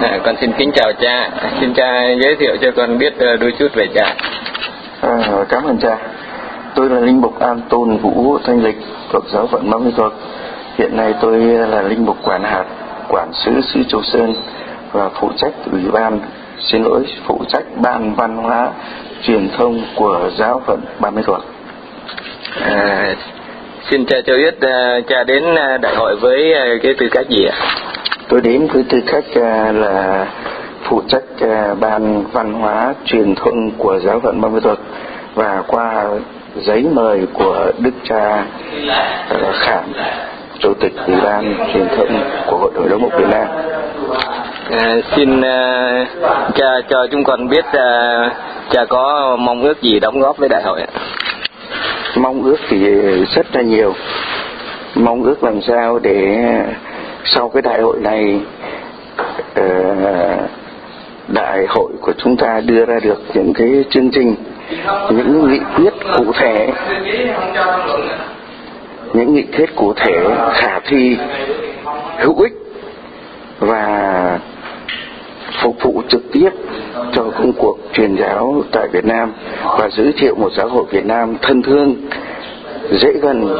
À, con xin kính chào cha. Xin cha giới thiệu cho con biết uh, đôi chút về cha. À, cảm ơn cha. Tôi là linh mục An Tôn Vũ Thanh Lịch thuộc giáo phận Mão Mỹ Thuật. Hiện nay tôi là linh mục quản hạt, quản sứ xứ Châu Sơn và phụ trách ủy ban, xin lỗi, phụ trách ban văn hóa truyền thông của giáo phận Ba Mươi Thuật. À, xin cha cho biết uh, cha đến uh, đại hội với cái tư cách gì ạ? Tôi đến với tư cách uh, là phụ trách uh, ban văn hóa truyền thông của giáo phận Ba Mươi Thuật và qua giấy mời của đức cha uh, Khảm chủ tịch ủy ban truyền thông của hội đồng giám mục Việt Nam. À, xin uh, cha cho chúng con biết uh, cha có mong ước gì đóng góp với đại hội? Mong ước thì rất là nhiều. Mong ước làm sao để sau cái đại hội này ờ, đại hội của chúng ta đưa ra được những cái chương trình, những nghị quyết cụ thể những nghị quyết cụ thể khả thi hữu ích và phục vụ trực tiếp cho công cuộc truyền giáo tại Việt Nam và giới thiệu một giáo hội Việt Nam thân thương dễ gần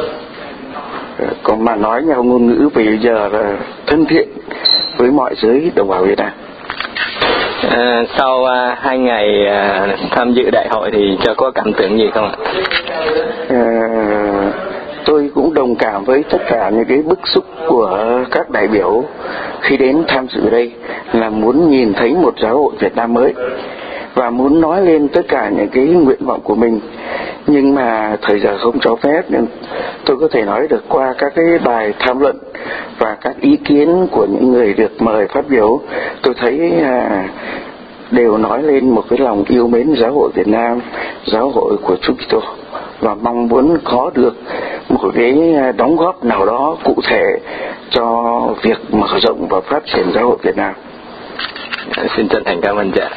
còn mà nói nhau ngôn ngữ bây giờ là thân thiện với mọi giới đồng bào Việt Nam À, sau uh, hai ngày uh, tham dự đại hội thì cho có cảm tưởng gì không ạ? À, tôi cũng đồng cảm với tất cả những cái bức xúc của các đại biểu khi đến tham dự đây là muốn nhìn thấy một giáo hội Việt Nam mới và muốn nói lên tất cả những cái nguyện vọng của mình nhưng mà thời giờ không cho phép nên tôi có thể nói được qua các cái bài tham luận và các ý kiến của những người được mời phát biểu tôi thấy à, đều nói lên một cái lòng yêu mến giáo hội Việt Nam giáo hội của Chúa Kitô và mong muốn có được một cái đóng góp nào đó cụ thể cho việc mở rộng và phát triển giáo hội Việt Nam. Dạ, xin chân thành cảm ơn cha.